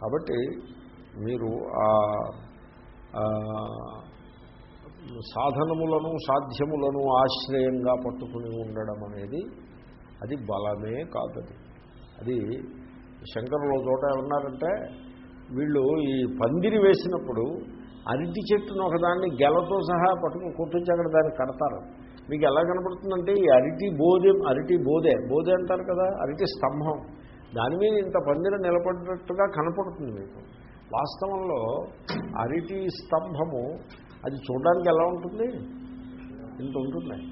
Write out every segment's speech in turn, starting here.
కాబట్టి మీరు ఆ సాధనములను సాధ్యములను ఆశ్రయంగా పట్టుకుని ఉండడం అనేది అది బలమే కాదది. అది శంకరంలో చోట ఏమన్నారంటే వీళ్ళు ఈ పందిరి వేసినప్పుడు అరటి చెట్టును ఒకదాన్ని గెలతో సహా పట్టుకుని కొట్టించి అక్కడ దాన్ని కడతారు. మీకు ఎలా కనపడుతుందంటే ఈ అరటి బోధే అరటి బోధే బోధే అంటారు కదా అరటి స్తంభం. దాని మీద ఇంత పందిర నిలబడినట్టుగా కనపడుతుంది మీకు. వాస్తవంలో అరిటి స్తంభము అది చూడడానికి ఎలా ఉంటుంది? ఇంత ఉంటుంది.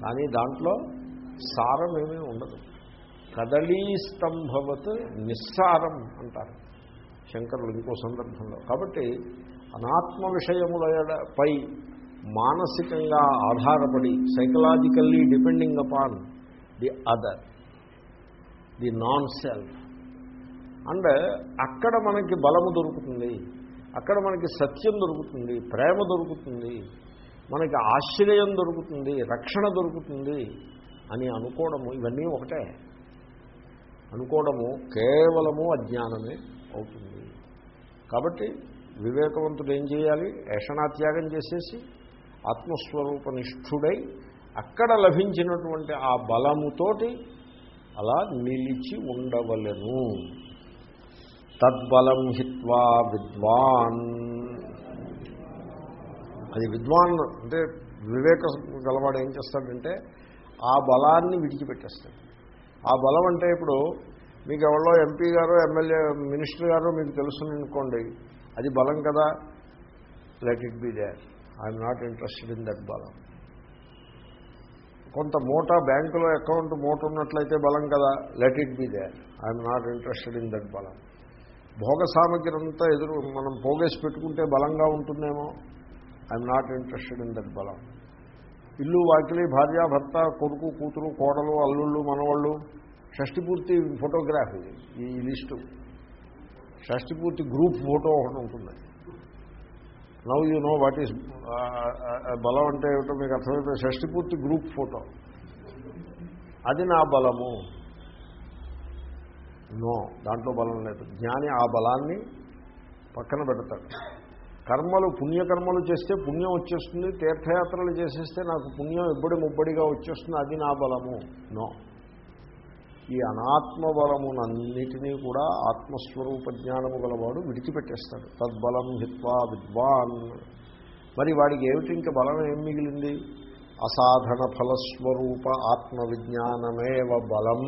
కానీ దాంట్లో సారం ఏమీ ఉండదు. కదళీ స్తంభవత్ నిస్సారం అంటారు శంకరులు ఇంకో సందర్భంలో. కాబట్టి అనాత్మ విషయములపై మానసికంగా ఆధారపడి psychologically depending upon the other the non self. And అక్కడ మనకి బలము దొరుకుతుంది. అక్కడ మనకి సత్యం దొరుకుతుంది. ప్రేమ దొరుకుతుంది. మనకి ఆశ్రయం దొరుకుతుంది. రక్షణ దొరుకుతుంది అని అనుకోవడము ఇవన్నీ ఒకటే. అనుకోవడము కేవలము అజ్ఞానమే అవుతుంది. కాబట్టి వివేకవంతుడు ఏం చేయాలి? ఏషణాత్యాగం చేసేసి ఆత్మస్వరూప నిష్ఠుడై అక్కడ లభించినటువంటి ఆ బలముతోటి అలా నిలిచి ఉండవలెను. తద్బలం హిత్వా విద్వాన్. అది విద్వాన్ అంటే వివేక గలవాడు ఏం చేస్తాడంటే ఆ బలాన్ని విడిచిపెట్టేస్తాడు. ఆ బలం అంటే ఇప్పుడు మీకు ఎవరో ఎంపీ గారు ఎమ్మెల్యే మినిస్టర్ గారు మీకు తెలుసుననుకోండి అది బలం కదా? Let it be there I'm not interested in that బలం. కొంత మూట బ్యాంకులో అకౌంట్ మూట ఉన్నట్లయితే బలం కదా? Let it be there I'm not interested in that బలం. భోగ సామగ్రి అంతా ఎదురు మనం పోగేసి పెట్టుకుంటే బలంగా ఉంటుందేమో? I'm not interested in that బలం. ఇల్లు వాకిలి భార్య భర్త కొడుకు కూతురు కోడలు అల్లుళ్ళు మనవాళ్ళు షష్టిపూర్తి ఫోటోగ్రాఫ్ ఇది ఈ లిస్టు. షష్టిపూర్తి గ్రూప్ ఫోటో ఒకటి ఉంటుంది. Now you know what is బలం అంటే ఏమిటో మీకు అర్థమైతే షష్టిపూర్తి గ్రూప్ ఫోటో. అది నా బలము. నో దాంట్లో బలం లేదు. జ్ఞాని ఆ బలాన్ని పక్కన పెడతాడు. కర్మలు పుణ్యకర్మలు చేస్తే పుణ్యం వచ్చేస్తుంది. తీర్థయాత్రలు చేసేస్తే నాకు పుణ్యం ఎబ్బడి ముబ్బడిగా వచ్చేస్తుంది. అది నా బలము. నో ఈ అనాత్మ బలమునన్నిటినీ కూడా ఆత్మస్వరూప జ్ఞానము గలవాడు విడిచిపెట్టేస్తాడు. తద్బలం హిత్వా విద్వాన్. మరి వాడికి ఏమిటి ఇంకా బలం ఏం మిగిలింది? అసాధన ఫలస్వరూప ఆత్మవిజ్ఞానమేవ బలం.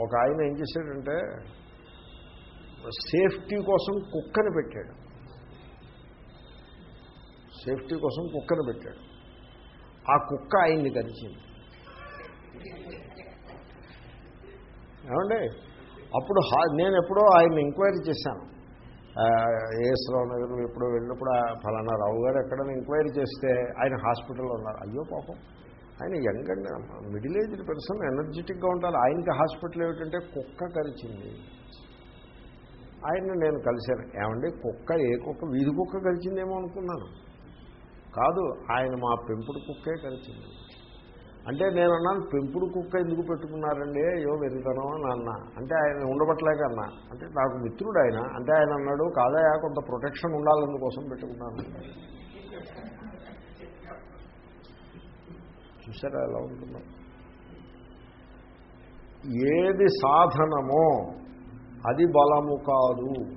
ఒక ఆయన ఏం చేశాడంటే సేఫ్టీ కోసం కుక్కని పెట్టాడు. సేఫ్టీ కోసం కుక్కను పెట్టాడు. ఆ కుక్క ఆయన్ని కరిచింది ఏమండి? అప్పుడు నేను ఎప్పుడో ఆయన ఎంక్వైరీ చేశాను. ఏఎస్రావు నగర్ ఎప్పుడో వెళ్ళినప్పుడు ఫలానా రావు గారు ఎక్కడైనా ఎంక్వైరీ చేస్తే ఆయన హాస్పిటల్లో ఉన్నారు. అయ్యో పాపం. ఆయన young and middle aged person ఎనర్జెటిక్గా ఉంటారు ఆయనకి హాస్పిటల్ ఏమిటంటే కుక్క కరిచింది ఆయన నేను కలిశాను. ఏమండి? కుక్క ఏ కుక్క? వీధి కుక్క కలిసిందేమో అనుకున్నాను. కాదు ఆయన మా పెంపుడు కుక్కే కలిసింది. అంటే నేను అన్నాను పెంపుడు కుక్క ఎందుకు పెట్టుకున్నారండి? అయ్యో వెళ్తానో అని అన్న అంటే ఆయన ఉండబట్టలేక అన్నా. అంటే నాకు మిత్రుడు ఆయన. అంటే ఆయన అన్నాడు కాదయా కొంత ప్రొటెక్షన్ ఉండాలందుకోసం పెట్టుకున్నాను. చూసారా ఎలా ఉంటుందో? ఏది సాధనమో అది బలము కాదు.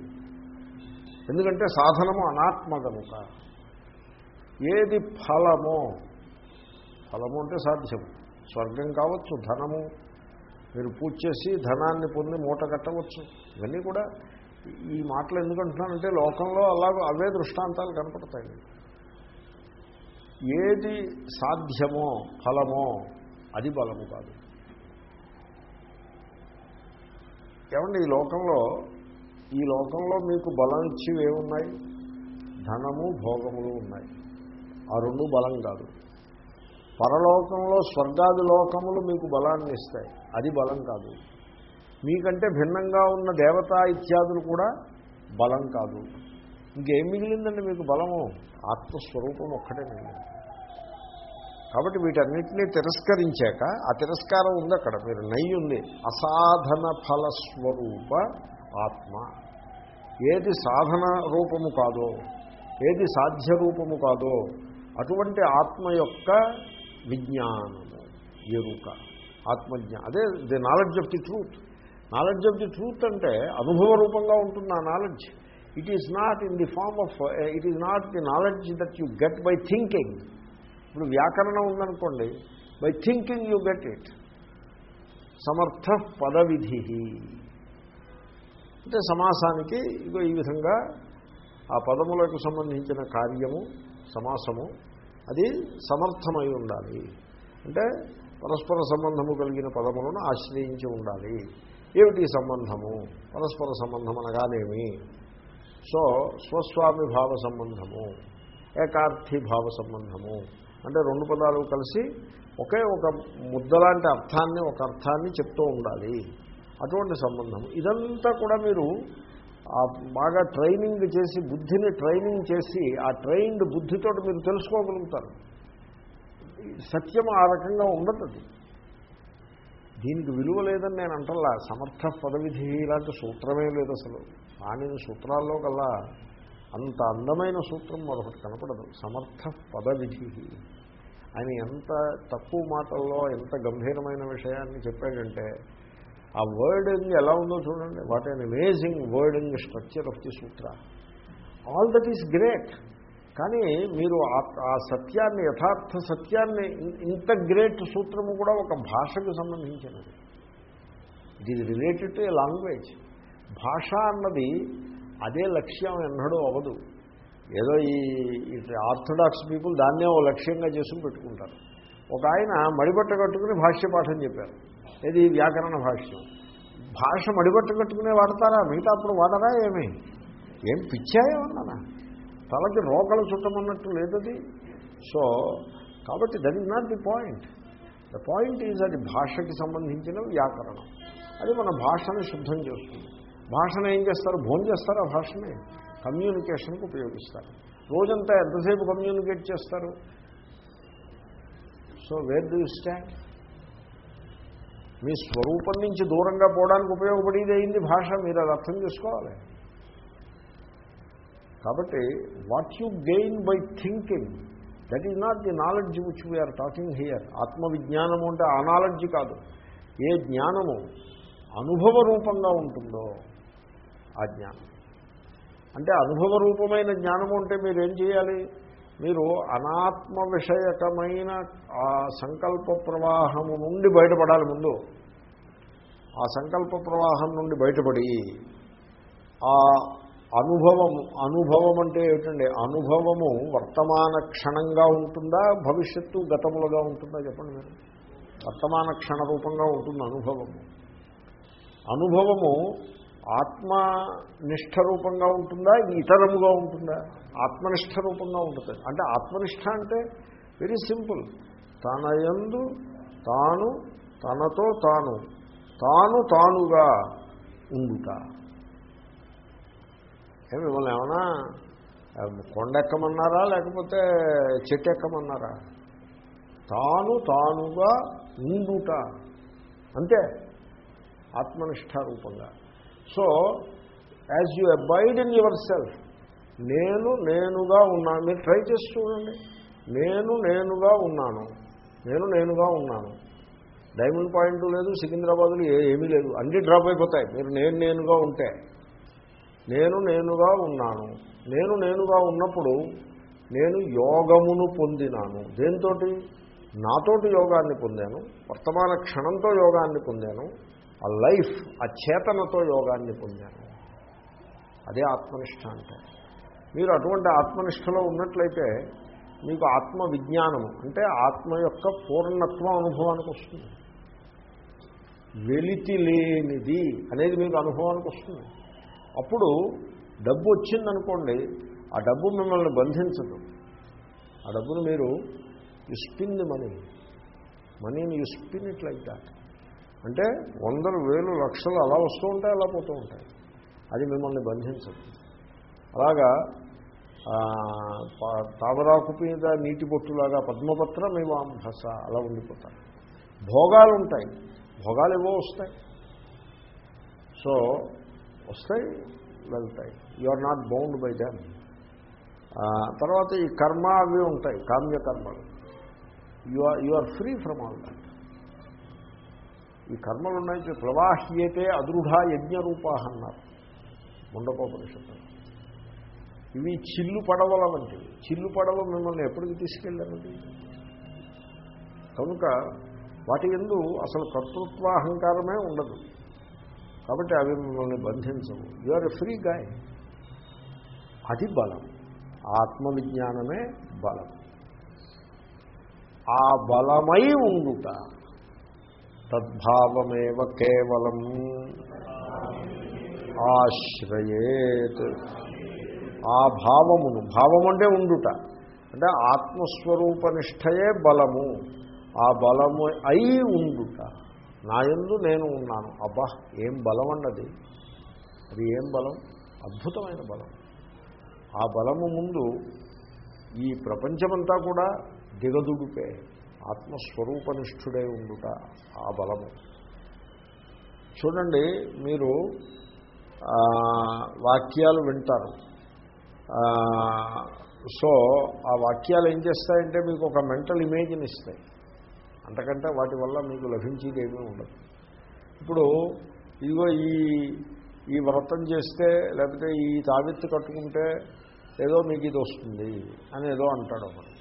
ఎందుకంటే సాధనము అనాత్మ కనుక ఏది ఫలమో ఫలము అంటే సాధ్యం. స్వర్గం కావచ్చు ధనము. మీరు పూజ చేసి ధనాన్ని పొంది మూట కట్టవచ్చు. ఇవన్నీ కూడా ఈ మాటలు ఎందుకంటున్నానంటే లోకంలో అలా అవే దృష్టాంతాలు కనపడతాయి. ఏది సాధ్యమో ఫలమో అది బలము కాదు. ఏమండి ఈ లోకంలో ఈ లోకంలో మీకు బలం ఇచ్చివేమున్నాయి ధనము భోగములు ఉన్నాయి. ఆ రెండు బలం కాదు. పరలోకంలో స్వర్గాది లోకములు మీకు బలాన్ని ఇస్తాయి. అది బలం కాదు. మీకంటే భిన్నంగా ఉన్న దేవతా ఇత్యాదులు కూడా బలం కాదు. ఇంకేం మిగిలిందండి మీకు బలము? ఆత్మస్వరూపం ఒక్కటే మిగిలింది. కాబట్టి వీటన్నిటినీ తిరస్కరించాక ఆ తిరస్కారం ఉంది అక్కడ. మీరు నయ్యి ఉంది. అసాధన ఫలస్వరూప ఆత్మ. ఏది సాధన రూపము కాదో ఏది సాధ్య రూపము కాదో అటువంటి ఆత్మ యొక్క విజ్ఞానము ఎరుక. ఆత్మజ్ఞా అదే the knowledge of the truth knowledge of the truth అంటే అనుభవ రూపంగా ఉంటుంది ఆ knowledge it is not in the form of it is not the knowledge that you get by thinking ఇప్పుడు వ్యాకరణం ఉందనుకోండి by thinking you get it సమర్థ పదవిధి అంటే సమాసానికి ఇగో ఈ విధంగా ఆ పదములకు సంబంధించిన కార్యము సమాసము అది సమర్థమై ఉండాలి. అంటే పరస్పర సంబంధము కలిగిన పదములను ఆశ్రయించి ఉండాలి. ఏమిటి సంబంధము? పరస్పర సంబంధం అనగానేమి? సో స్వస్వామి భావ సంబంధము ఏకార్థి భావ సంబంధము. అంటే రెండు పదాలు కలిసి ఒకే ఒక ముద్దలాంటి అర్థాన్ని ఒక అర్థాన్ని చెప్తూ ఉండాలి. అటువంటి సంబంధం ఇదంతా కూడా మీరు బాగా ట్రైనింగ్ చేసి బుద్ధిని ట్రైనింగ్ చేసి ఆ ట్రైన్డ్ బుద్ధితో మీరు తెలుసుకోగలుగుతారు. సత్యం ఆ రకంగా ఉండదు అది. దీనికి విలువ లేదని నేను అంటల్లా సమర్థ పదవిధి ఇలాంటి సూత్రమే లేదు అసలు. కానీ సూత్రాల్లో కల్లా అంత అందమైన సూత్రం మరొకటి కనపడదు. సమర్థ పదవిధి. ఆయన ఎంత తక్కువ మాటల్లో ఎంత గంభీరమైన విషయాన్ని చెప్పాడంటే ఆ వర్డింగ్ ఎలా ఉందో చూడండి. What an amazing wording structure of the sutra all that is great కానీ మీరు ఆ సత్యాన్ని యథార్థ సత్యాన్ని ఇంత గ్రేట్ సూత్రము కూడా ఒక భాషకు సంబంధించినది. It is related to a language భాష అన్నది అదే లక్ష్యం ఎన్నడూ అవ్వదు. ఏదో ఈ ఆర్థడాక్స్ పీపుల్ దాన్నే ఓ లక్ష్యంగా చేసుకుని పెట్టుకుంటారు. ఒక ఆయన మడిబట్ట కట్టుకుని భాష్య పాఠం చెప్పారు. ఇది వ్యాకరణ భాష్యం. భాష మడిబట్ట కట్టుకునే వాడతారా? మిగతా అప్పుడు వాడరా ఏమి? ఏం పిచ్చాయేమన్నా తలకి రోకలు చుట్టమన్నట్టు లేదది. సో కాబట్టి that is not the point the point is అది భాషకి సంబంధించిన వ్యాకరణం. అది మన భాషను శుద్ధం చేస్తుంది. భాషను ఏం చేస్తారు? భోజనం చేస్తారు ఆ భాషని? కమ్యూనికేషన్కి ఉపయోగిస్తారు. రోజంతా ఎంతసేపు కమ్యూనికేట్ చేస్తారు? సో వేర్ డూ స్టాండ్ మీ స్వరూపం నుంచి దూరంగా పోవడానికి ఉపయోగపడేది అయింది భాష? మీరు అది అర్థం చేసుకోవాలి. కాబట్టి what you gain by thinking that is not the knowledge which we're talking here ఆత్మవిజ్ఞానము అంటే ఆ నాలెడ్జ్ కాదు. ఏ జ్ఞానము అనుభవ రూపంగా ఉంటుందో ఆ జ్ఞానం. అంటే అనుభవ రూపమైన జ్ఞానము అంటే మీరు ఏం చేయాలి? మీరు అనాత్మ విషయకమైన ఆ సంకల్ప ప్రవాహము నుండి బయటపడాలి ముందు. ఆ సంకల్ప ప్రవాహం నుండి బయటపడి ఆ అనుభవం అనుభవం అంటే ఏమిటండి? అనుభవము వర్తమాన క్షణంగా ఉంటుందా? భవిష్యత్తు గతములుగా ఉంటుందా? చెప్పండి మీరు. వర్తమాన క్షణ రూపంగా ఉంటుంది అనుభవము అనుభవము ఆత్మనిష్ట రూపంగా ఉంటుందా? ఇతరముగా ఉంటుందా? ఆత్మనిష్ట రూపంగా ఉంటుంది. అంటే ఆత్మనిష్ట అంటే వెరీ సింపుల్ తన యందు తాను తనతో తాను తాను తానుగా ఉండుట. మిమ్మల్ని ఏమన్నా కొండెక్కమన్నారా లేకపోతే చెట్టు ఎక్కమన్నారా తాను తానుగా ఉండుట. అంతే. ఆత్మనిష్ట రూపంగా. So as you abide in your self నేను నేనుగా ఉన్నాను. మీరు ట్రై చేసి చూడండి. నేను నేనుగా ఉన్నాను. నేను నేనుగా ఉన్నాను. డైమండ్ పాయింట్ లేదు సికింద్రాబాద్లో ఏమీ లేదు. అన్నీ డ్రాప్ అయిపోతాయి. మీరు నేను నేనుగా ఉంటే. నేను నేనుగా ఉన్నాను. నేను నేనుగా ఉన్నప్పుడు నేను యోగమును పొందినాను. దేంతో నాతోటి యోగాన్ని పొందాను. వర్తమాన క్షణంతో యోగాన్ని పొందాను. ఆ లైఫ్ ఆ చేతనతో యోగాన్ని పొందాను. అదే ఆత్మనిష్ట అంటే మీరు అటువంటి ఆత్మనిష్టలో ఉన్నట్లయితే మీకు ఆత్మ విజ్ఞానము అంటే ఆత్మ యొక్క పూర్ణత్వం అనుభవానికి వస్తుంది. వెలితి లేనిది అనేది మీకు అనుభవానికి వస్తుంది. అప్పుడు డబ్బు వచ్చిందనుకోండి ఆ డబ్బు మిమ్మల్ని బంధించదు. ఆ డబ్బును మీరు యు మనీ మనీని యు లైక్ దాట్ అంటే వందలు వేలు లక్షలు అలా వస్తూ ఉంటాయి అలా పోతూ ఉంటాయి. అది మిమ్మల్ని బంధించదు. అలాగా తామరాకు మీద నీటి బొట్టులాగా పద్మపత్రం ఇవాంభస అలా ఉండిపోతారు భోగాలు ఉంటాయి భోగాలు ఏవో వస్తాయి. సో వస్తాయి వెళ్తాయి. You are not bound by them తర్వాత ఈ కర్మ అవి ఉంటాయి కామ్యకర్మలు. You are you are free from all that ఈ కర్మలు ఉన్నాయి ప్రవాహ్యతే అదృఢ యజ్ఞరూపా అన్నారు. ముండకోపనిషత్తు. ఇవి చిల్లు పడవల వంటివి చిల్లు పడవ మిమ్మల్ని ఎప్పటికి తీసుకెళ్ళారండి? కనుక వాటి ఎందు అసలు కర్తృత్వాహంకారమే ఉండదు. కాబట్టి అవి మిమ్మల్ని బంధించవు. You are a free guy అది బలం. ఆత్మవిజ్ఞానమే బలం. ఆ బలమై ఉండుట తద్భావమేవ కేవలం ఆశ్రయేత్. ఆ భావమును భావం అంటే ఉండుట. అంటే ఆత్మస్వరూపనిష్టయే బలము. ఆ బలము అయి ఉండుట. నా యందు నేను ఉన్నాను. అబ్బా ఏం బలం అన్నది అది ఏం బలం? అద్భుతమైన బలం. ఆ బలము ముందు ఈ ప్రపంచమంతా కూడా దిగదుడుపే. ఆత్మస్వరూపనిష్ఠుడై ఉండుట ఆ బలము. చూడండి మీరు వాక్యాలు వింటారు. సో ఆ వాక్యాలు ఏం చేస్తాయంటే మీకు ఒక మెంటల్ ఇమేజ్ని ఇస్తాయి. అంతకంటే వాటి వల్ల మీకు లభించేది ఏమీ ఉండదు. ఇప్పుడు ఇదిగో ఈ ఈ వ్రతం చేస్తే లేకపోతే ఈ తావిత్తు కట్టుకుంటే ఏదో మీకు ఇది వస్తుంది అని ఏదో అంటాడు ఒకడు.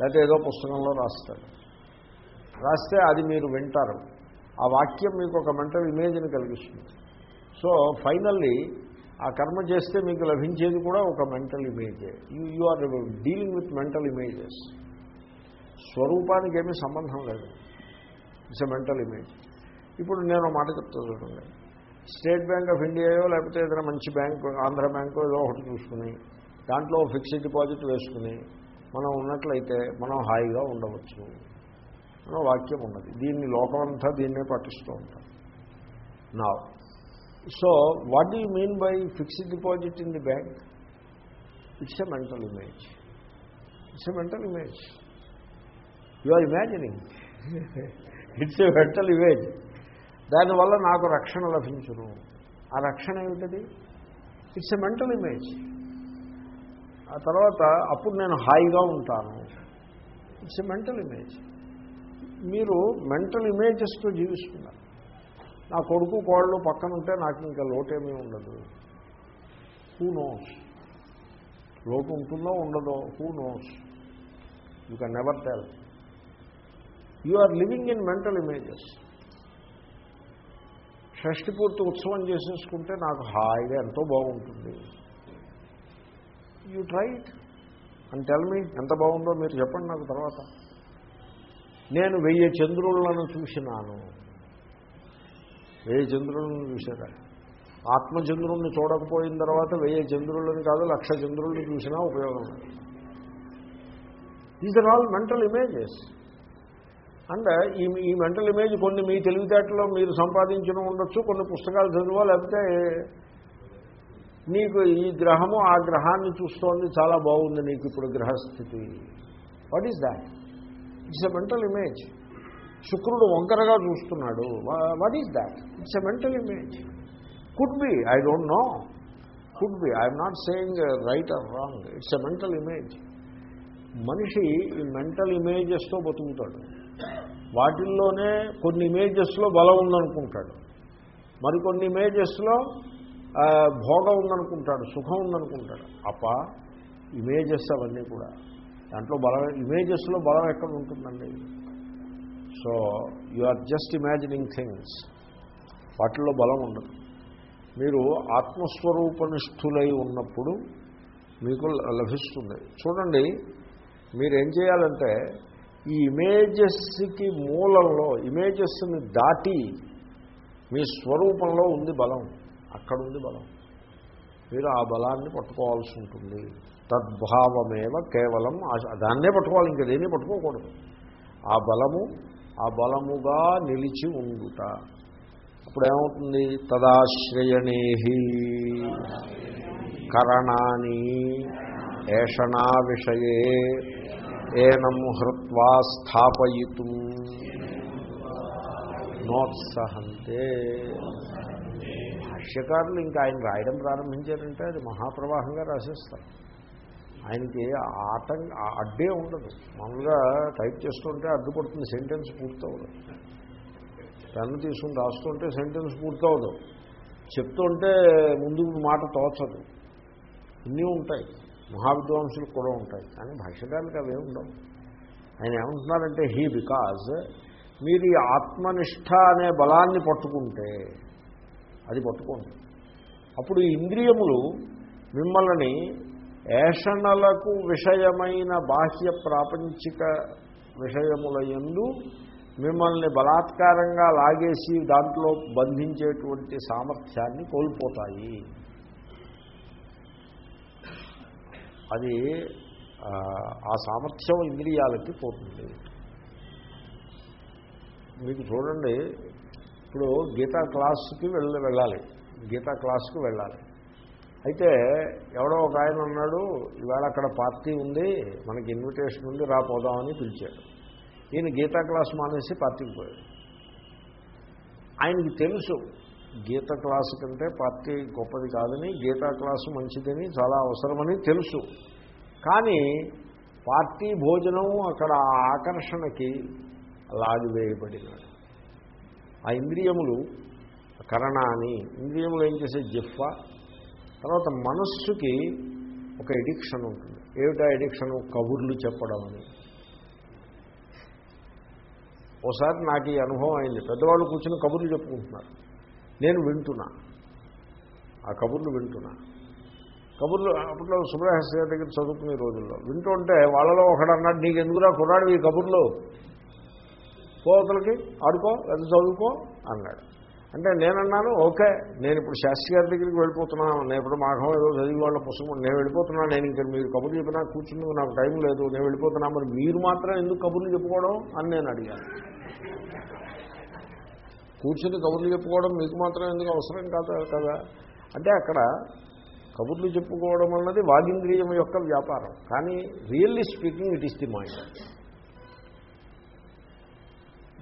లేకపోతే ఏదో పుస్తకంలో రాస్తాడు. రాస్తే అది మీరు వింటారు. ఆ వాక్యం మీకు ఒక మెంటల్ ఇమేజ్ని కలిగిస్తుంది. సో ఫైనల్లీ ఆ కర్మ చేస్తే మీకు లభించేది కూడా ఒక mental ఇమేజే. You you are dealing with mental images స్వరూపానికి ఏమీ సంబంధం లేదు. ఇట్స్ ఎ మెంటల్ ఇమేజ్ ఇప్పుడు నేను మాట చెప్తా చూడండి. స్టేట్ బ్యాంక్ ఆఫ్ ఇండియాయో లేకపోతే ఏదైనా మంచి బ్యాంకు ఆంధ్ర బ్యాంకు ఏదో ఒకటి చూసుకుని దాంట్లో ఫిక్స్డ్ డిపాజిట్ వేసుకుని మనం ఉన్నట్లయితే మనం హాయిగా ఉండవచ్చు. అనే వాక్యం ఉన్నది. దీన్ని లోకమంతా దీన్నే పాటిస్తూ ఉంటాం. నా so what do mean by fixed deposit in the bank it's a mental image it's a mental image you are imagining it's a mental image దానివల్ల నాకు రక్షణ లభించును. ఆ రక్షణ ఏమిటది? ఇట్స్ ఎ మెంటల్ ఇమేజ్ ఆ తర్వాత అప్పుడు నేను హాయిగా ఉంటాను. ఇట్స్ ఎ మెంటల్ ఇమేజ్ మీరు మెంటల్ ఇమేజెస్తో జీవిస్తున్నారు. నా కొడుకు కోళ్ళు పక్కన ఉంటే నాకు ఇంకా లోటేమీ ఉండదు. హూ నోస్ లోటు ఉంటుందో ఉండదో who knows you can never tell you are living in mental images షష్టి పూర్తి ఉత్సవం చేసేసుకుంటే నాకు హాయిగా ఎంతో బాగుంటుంది. యూ ట్రైట్ అని టెల్ మీ ఎంత బాగుందో మీరు చెప్పండి నాకు తర్వాత. నేను వెయ్యి చంద్రులను చూసినాను. వెయ్యి చంద్రులను చూశారా? ఆత్మచంద్రుణ్ణి చూడకపోయిన తర్వాత వెయ్యి చంద్రులని కాదు లక్ష చంద్రుల్ని చూసినా ఉపయోగం these are all mental images and ఈ ఈ మెంటల్ ఇమేజ్ కొన్ని మీ తెలివితేటలో మీరు సంపాదించిన ఉండొచ్చు కొన్ని పుస్తకాలు చదువో లేకపోతే నీకు ఈ గ్రహము ఆ గ్రహాన్ని చూస్తోంది చాలా బాగుంది నీకు ఇప్పుడు గ్రహస్థితి. What is that it's a mental image శుక్రుడు వంకరగా చూస్తున్నాడు. What is that it's a mental image could be I don't know could be I'm not saying right or wrong it's a mental image మనిషి ఈ mental ఇమేజెస్తో బతుకుతాడు. వాటిల్లోనే కొన్ని ఇమేజెస్లో బలం ఉందనుకుంటాడు. మరికొన్ని ఇమేజెస్లో భోగం ఉందనుకుంటాడు సుఖం ఉందనుకుంటాడు. అప్ప ఇమేజెస్ అవన్నీ కూడా. దాంట్లో బలం ఇమేజెస్లో బలం ఎక్కడ ఉంటుందండి? So you are just imagining things. వాటిల్లో బలం ఉండదు. మీరు ఆత్మస్వరూపనిష్ఠులై ఉన్నప్పుడు మీకు లభిస్తుంది. చూడండి మీరేం చేయాలంటే ఈ ఇమేజెస్కి మూలంలో ఇమేజెస్ని దాటి మీ స్వరూపంలో ఉంది బలం. అక్కడ ఉంది బలం. మీరు ఆ బలాన్ని పట్టుకోవాల్సి ఉంటుంది. తద్భావమేవ కేవలం దాన్నే పట్టుకోవాలి ఇంకా దేన్ని పట్టుకోకూడదు. ఆ బలము ఆ బలముగా నిలిచి ఉండుట. అప్పుడు ఏమవుతుంది తదాశ్రయణేహి కరణాని ఏషణా విషయే ఏనం హృత్వా స్థాపయితు. నోత్సహంతే. భాష్యకారులు ఇంకా ఆయన రాయడం ప్రారంభించారంటే అది మహాప్రవాహంగా రాసేస్తారు. ఆయనకి ఆటం అడ్డే ఉండదు. మామూలుగా టైప్ చేస్తుంటే అడ్డుపడుతుంది సెంటెన్స్ పూర్తవదు. పెన్ను తీసుకుని రాస్తుంటే సెంటెన్స్ పూర్తవదు. చెప్తుంటే ముందు మాట తోచదు. ఇన్ని ఉంటాయి. మహావిద్వాంసులకు కూడా ఉంటాయి. కానీ భాష్యకారులకు అవే ఉండవు. ఆయన ఏమంటున్నారంటే హీ బికాజ్ మీరు ఈ ఆత్మనిష్ట అనే బలాన్ని పట్టుకుంటే అది పట్టుకోండి. అప్పుడు ఇంద్రియములు మిమ్మల్ని ఏషణలకు విషయమైన బాహ్య ప్రాపంచిక విషయముల యందు మిమ్మల్ని బలాత్కారంగా లాగేసి దాంట్లో బంధించేటువంటి సామర్థ్యాన్ని కోల్పోతాయి. అది ఆ, ఆ సామర్థ్యం ఇంద్రియాలకి పోతుంది. మీకు చూడండి ఇప్పుడు గీతా క్లాస్కి వెళ్ళ వెళ్ళాలి. గీతా క్లాస్కి వెళ్ళాలి. అయితే ఎవడో ఒక ఆయన ఉన్నాడు ఇవాళ అక్కడ పార్టీ ఉంది మనకి ఇన్విటేషన్ ఉంది రాపోదామని పిలిచాడు. ఈయన గీతా క్లాస్ మానేసి పార్టీకి పోయాడు. ఆయనకి తెలుసు గీత క్లాసు కంటే పార్టీ గొప్పది కాదని గీతా క్లాసు మంచిదని చాలా అవసరమని తెలుసు. కానీ పార్టీ భోజనం అక్కడ ఆకర్షణకి లాగివేయబడినాడు ఆ ఇంద్రియములు కరణాన్ని ఇంద్రియములు ఏం చేసే జిఫ్ఫ తర్వాత మనస్సుకి ఒక ఎడిక్షన్ ఉంటుంది. ఏమిటా ఎడిక్షన్ కబుర్లు చెప్పడం అని. ఓసారి నాకు ఈ అనుభవం అయింది. పెద్దవాళ్ళు కూర్చుని కబుర్లు చెప్పుకుంటున్నారు. నేను వింటున్నా. ఆ కబుర్లు వింటున్నా. కబుర్లు అప్పట్లో సుబ్రహస్య దగ్గర చదువుకునే రోజుల్లో వింటుంటే వాళ్ళలో ఒకడు అన్నాడు నీకు ఎందుకురా కుర్రాడు ఈ కబుర్లు? పోతలకి ఆడుకో లేదా చదువుకో అన్నాడు. అంటే నేనన్నాను ఓకే నేను ఇప్పుడు శాస్త్రి గారి దగ్గరికి వెళ్ళిపోతున్నాను నేను ఇప్పుడు మాఘం ఏదో చదివి వాళ్ళ పుస్తకం నేను వెళ్ళిపోతున్నాను నేను ఇంకా మీరు కబుర్లు చెప్పినా కూర్చుని నాకు టైం లేదు నేను వెళ్ళిపోతున్నా మరి మీరు మాత్రం ఎందుకు కబుర్లు చెప్పుకోవడం? అని నేను అడిగాను. కూర్చుని కబుర్లు చెప్పుకోవడం మీకు మాత్రం ఎందుకు అవసరం కాదు కదా? అంటే అక్కడ కబుర్లు చెప్పుకోవడం అన్నది వాగింద్రియం యొక్క వ్యాపారం. కానీ really speaking it is the mind.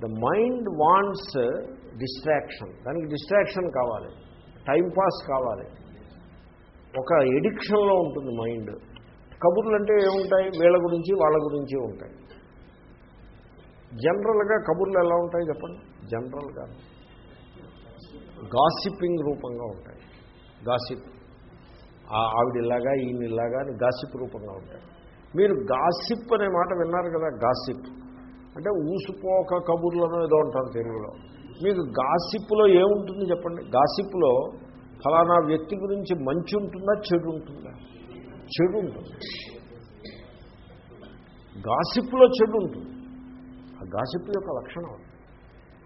The mind wants distraction దానికి డిస్ట్రాక్షన్ కావాలి. టైంపాస్ కావాలి. ఒక ఎడిక్షన్లో ఉంటుంది మైండ్ కబుర్లు అంటే ఏముంటాయి? వీళ్ళ గురించి వాళ్ళ గురించి ఉంటాయి. జనరల్గా కబుర్లు ఎలా ఉంటాయి చెప్పండి? జనరల్గా గాసిపింగ్ రూపంగా ఉంటాయి. గాసిప్ ఆవిడ ఇలాగా ఈయన ఇలాగా అని గాసిప్ రూపంగా ఉంటాయి. మీరు గాసిప్ అనే మాట విన్నారు కదా గాసిప్ అంటే ఊసిపోక కబుర్లను ఏదో ఉంటారు తెలుగులో. మీకు గాసిప్లో ఏముంటుంది చెప్పండి? గాసిప్లో ఫలానా వ్యక్తి గురించి మంచి ఉంటుందా చెడు ఉంటుందా? చెడు ఉంటుంది. గాసిప్లో చెడు ఉంటుంది. ఆ గాసిప్ యొక్క లక్షణం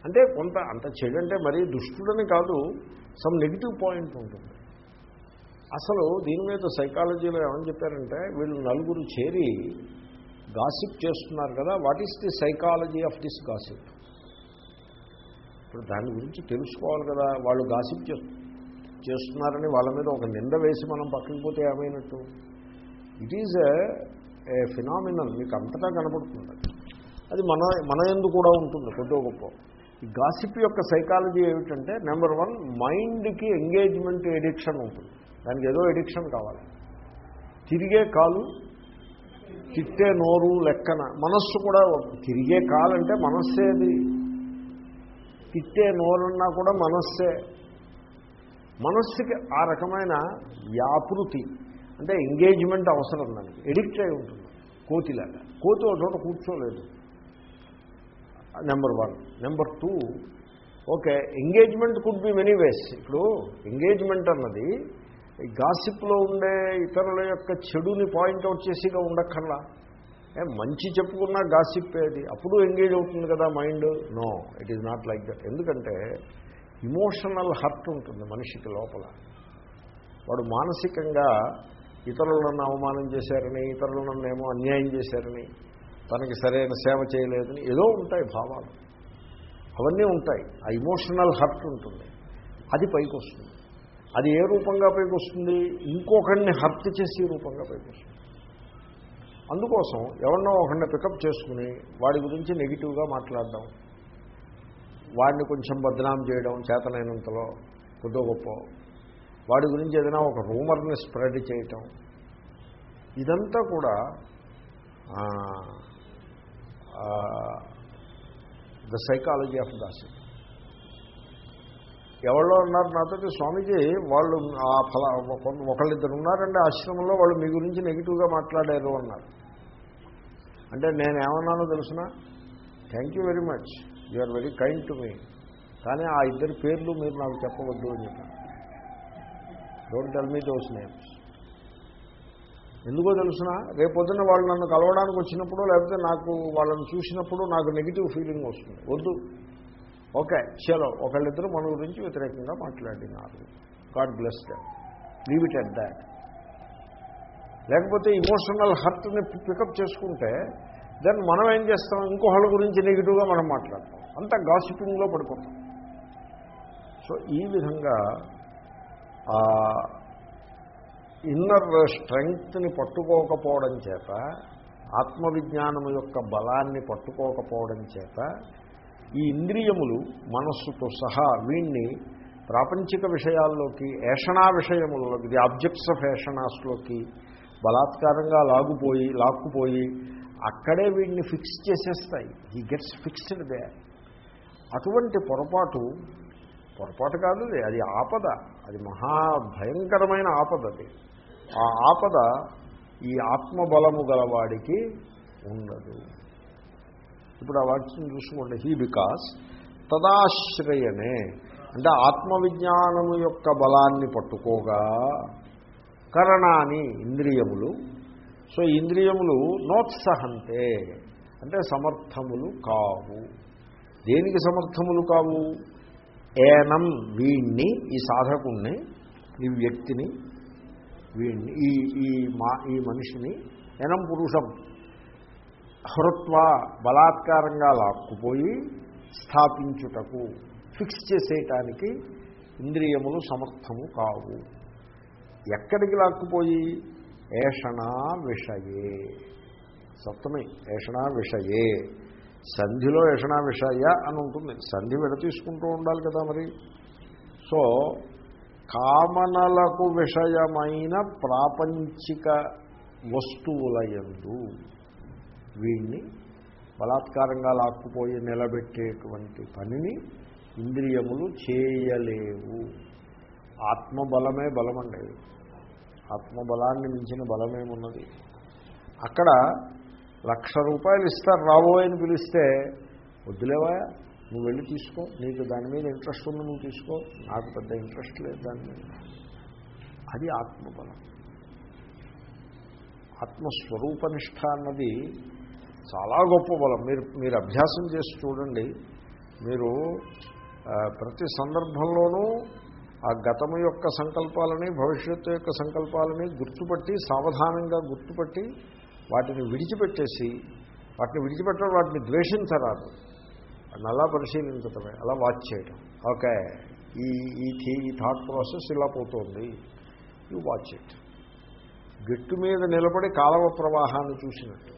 అంటే కొంత అంత చెడు అంటే మరీ దుష్టుడని కాదు సమ్ నెగిటివ్ పాయింట్ ఉంటుంది. అసలు దీని మీద సైకాలజీలో ఏమని చెప్పారంటే వీళ్ళు నలుగురు చేరి గాసిప్ చేస్తున్నారు కదా what is the psychology of this gossip? ఇప్పుడు దాని గురించి తెలుసుకోవాలి కదా. వాళ్ళు గాసిప్ చేస్తున్నారని వాళ్ళ మీద ఒక నింద వేసి మనం పక్కకి పోతే ఏమైనట్టు? ఇట్ ఈజ్ ఏ ఫినామినల్ మీకు అంతటా కనబడుతుంది. అది మన మన ఎందు కూడా ఉంటుంది కొద్దో గొప్ప. ఈ గాసిప్ యొక్క సైకాలజీ ఏమిటంటే నెంబర్ వన్ మైండ్కి ఎంగేజ్మెంట్ ఎడిక్షన్ ఉంటుంది. దానికి ఏదో ఎడిక్షన్ కావాలి. తిరిగే కాలు తిట్టే నోరు లెక్కన. మనస్సు కూడా తిరిగే కాలంటే మనస్సేది తిట్టే నోరన్నా కూడా మనస్సే. మనస్సుకి ఆ రకమైన వ్యాపృతి అంటే ఎంగేజ్మెంట్ అవసరం దానికి. ఎడిక్ట్ అయి ఉంటుంది. కోతిలాగా. కోతి ఒక చోట కూర్చోలేదు. Number one number two okay engagement could be many ways. ఇప్పుడు ఎంగేజ్మెంట్ అన్నది ఈ గాసిప్లో ఉండే ఇతరుల యొక్క చెడుని పాయింట్అవుట్ చేసిగా ఉండక్కర్లా. మంచి చెప్పుకున్నా గాసిప్ ఏది అప్పుడు ఎంగేజ్ అవుతుంది కదా mind? No it is not like that. ఎందుకంటే ఇమోషనల్ హర్ట్ ఉంటుంది మనిషికి లోపల. వాడు మానసికంగా ఇతరులను అవమానం చేశారని ఇతరులను ఏమో అన్యాయం చేశారని తనకి సరైన సేవ చేయలేదని ఏదో ఉంటాయి భావాలు. అవన్నీ ఉంటాయి. ఆ ఇమోషనల్ హర్ట్ ఉంటుంది. అది పైకి వస్తుంది అది ఏ రూపంగా పైకి వస్తుంది ఇంకొకరిని హర్ట్ చేసే రూపంగా పైకి వస్తుంది అందుకోసం ఎవరినో ఒకరిని పికప్ చేసుకుని వాడి గురించి నెగిటివ్గా మాట్లాడడం వాడిని కొంచెం బదనాం చేయడం చేతనైనంతలో కొద్దో గొప్ప వాడి గురించి ఏదైనా ఒక రూమర్ని స్ప్రెడ్ చేయటం ఇదంతా కూడా ద సైకాలజీ ఆఫ్ దాసి ఎవరో ఉన్నారు నాతోటి స్వామీజీ వాళ్ళు ఆ ఫలా ఒకళ్ళిద్దరు ఉన్నారండి ఆశ్రమంలో వాళ్ళు మీ గురించి నెగిటివ్గా మాట్లాడారు అన్నారు. అంటే నేను ఏమన్నానో తెలుసిన? Thank you very much you are very kind to me కానీ ఆ ఇద్దరి పేర్లు మీరు నాకు చెప్పవద్దు అని చెప్పాను don't tell me those names ఎందుకో తెలుసిన? రేపొద్దున వాళ్ళు నన్ను కలవడానికి వచ్చినప్పుడు లేకపోతే నాకు వాళ్ళని చూసినప్పుడు నాకు నెగిటివ్ ఫీలింగ్ వస్తుంది. వద్దు. ఓకే చలో. ఒకళ్ళిద్దరూ మన గురించి వ్యతిరేకంగా మాట్లాడినారు. God bless that leave it at that లేకపోతే ఇమోషనల్ హర్ట్ని పికప్ చేసుకుంటే దెన్ మనం ఏం చేస్తాం? ఇంకోహళ్ళ గురించి నెగిటివ్గా మనం మాట్లాడతాం. అంత గాసిపింగ్లో పడుకుంటాం సో ఈ విధంగా ఇన్నర్ స్ట్రెంగ్త్ని పట్టుకోకపోవడం చేత ఆత్మవిజ్ఞానం యొక్క బలాన్ని పట్టుకోకపోవడం చేత ఈ ఇంద్రియములు మనస్సుతో సహా వీణ్ణి ప్రాపంచిక విషయాల్లోకి ఏషణా విషయములలోకి ది ఆబ్జెక్ట్స్ ఆఫ్ ఏషణాస్లోకి బలాత్కారంగా లాగుపోయి లాక్కుపోయి అక్కడే వీడిని ఫిక్స్ చేసేస్తాయి. హీ గెట్స్ ఫిక్స్డ్ దే అటువంటి పొరపాటు పొరపాటు కాదు అది ఆపద. అది మహా భయంకరమైన ఆపద అది. ఆ ఆపద ఈ ఆత్మబలము గలవాడికి ఉండదు. ఇప్పుడు ఆ వాక్యం చూసుకోండి. హీ బికాస్ తదాశ్రయనే. అంటే ఆత్మవిజ్ఞానము యొక్క బలాన్ని పట్టుకోగా కరణాని ఇంద్రియములు. సో ఇంద్రియములు నోత్సహంతే. అంటే సమర్థములు కావు. దేనికి సమర్థములు కావు? ఏనం వీణ్ణి ఈ సాధకుణ్ణి ఈ వ్యక్తిని వీణ్ణి ఈ ఈ మా ఈ మనిషిని ఎనం పురుషం. హృత్వ బలాత్కారంగా లాక్కుపోయి స్థాపించుటకు ఫిక్స్ చేసేయటానికి ఇంద్రియములు సమర్థము కావు. ఎక్కడికి లాక్కుపోయి? ఏషణా విషయే. సప్తమి ఏషణా విషయే. సంధిలో ఏషణా విషయ అని ఉంటుంది. సంధి విడతీసుకుంటూ ఉండాలి కదా మరి. సో కామనలకు విషయమైన ప్రాపంచిక వస్తువులయందు వీణ్ణి బలాత్కారంగా లాక్కుపోయి నిలబెట్టేటువంటి పనిని ఇంద్రియములు చేయలేవు. ఆత్మబలమే బలమండేది. ఆత్మబలాన్ని మించిన బలమేమున్నది? అక్కడ లక్ష రూపాయలు ఇస్తారు రాబోయని పిలిస్తే వద్దులేవా నువ్వు వెళ్ళి తీసుకో నీకు దాని మీద ఇంట్రెస్ట్ ఉంది నువ్వు తీసుకో. నాకు పెద్ద ఇంట్రెస్ట్ లేదు దాని మీద. అది ఆత్మబలం. ఆత్మస్వరూపనిష్ట అన్నది చాలా గొప్ప బలం. మీరు మీరు అభ్యాసం చేసి చూడండి. మీరు ప్రతి సందర్భంలోనూ ఆ గతము యొక్క సంకల్పాలని భవిష్యత్తు యొక్క సంకల్పాలని గుర్తుపట్టి సావధానంగా గుర్తుపట్టి వాటిని విడిచిపెట్టేసి వాటిని విడిచిపెట్టడం వాటిని ద్వేషించరాదు. వాటిని అలా పరిశీలించటమే అలా వాచ్ చేయటం. ఓకే ఈ ఈ థీ ఈ థాట్ ప్రాసెస్ ఇలా పోతుంది యూ వాచ్ ఇట్ గట్టు మీద నిలబడి కాలవ ప్రవాహాన్ని చూసినట్టు.